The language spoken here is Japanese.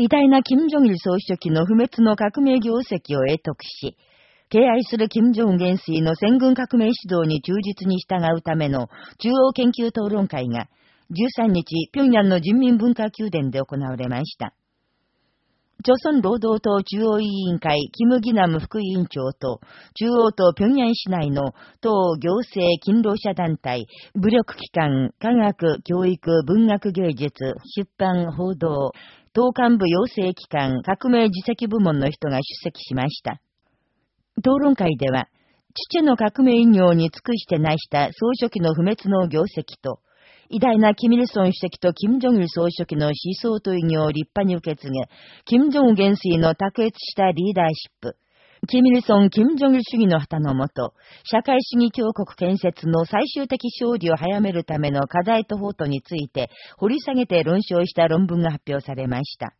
偉大な金正日総書記の不滅の革命業績を得得し、敬愛する金正恩元帥の戦軍革命指導に忠実に従うための中央研究討論会が13日、平壌の人民文化宮殿で行われました。朝鮮労働党中央委員会、キム・ギナム副委員長と、中央党平壌市内の党行政勤労者団体、武力機関、科学、教育、文学芸術、出版、報道、党幹部養成機関、革命自責部門の人が出席しました。討論会では、父の革命医療に尽くして成した総書記の不滅の業績と、偉大なキム・イルソン主席と金正日総書記の思想と意義を立派に受け継げ、金正恩元帥の卓越したリーダーシップ、キミルソン・キム・ジョギル主義の旗の下、社会主義強国建設の最終的勝利を早めるための課題と法とについて掘り下げて論証した論文が発表されました。